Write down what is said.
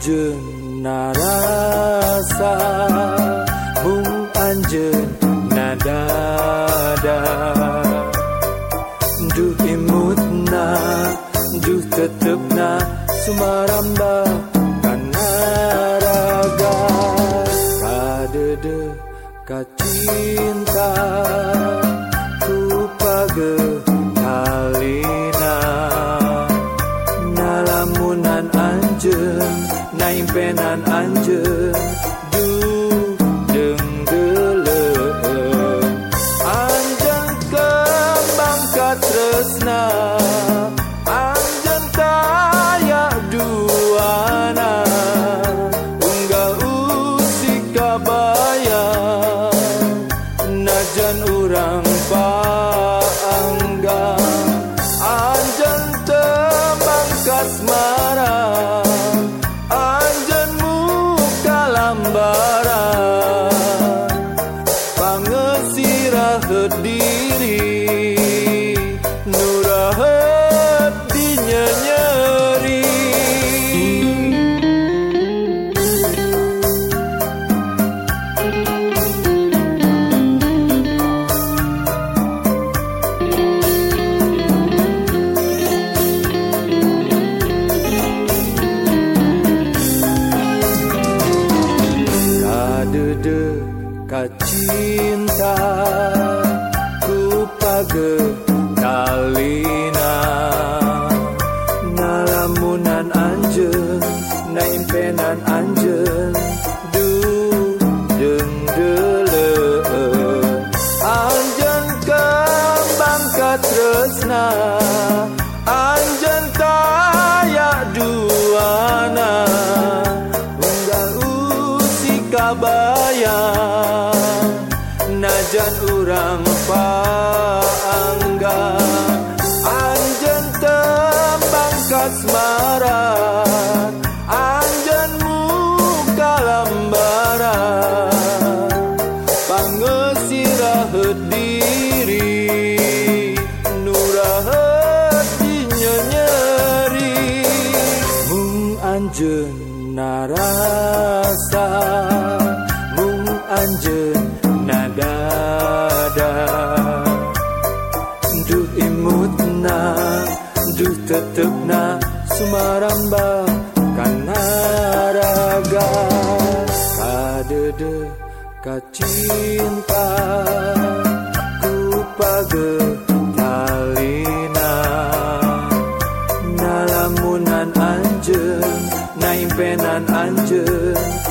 Anjun narasa Bung Anjun nadada Duh imutna Duh tetepna Sumaramba kanaraga. Kadede kacinta Kupage halina Nalamunan Anjun na impenan anjing above kacinta ku page kalina nalamunan anjeun naimpenan anjeun du deng dele. Anjeun kembang katresna kabaya anjeun narasa mung anjeun nadada duh imutna duh tetepna sumaramba kana raga kadede kacinta ku page nalamunan anjeun naimpenan anjeun du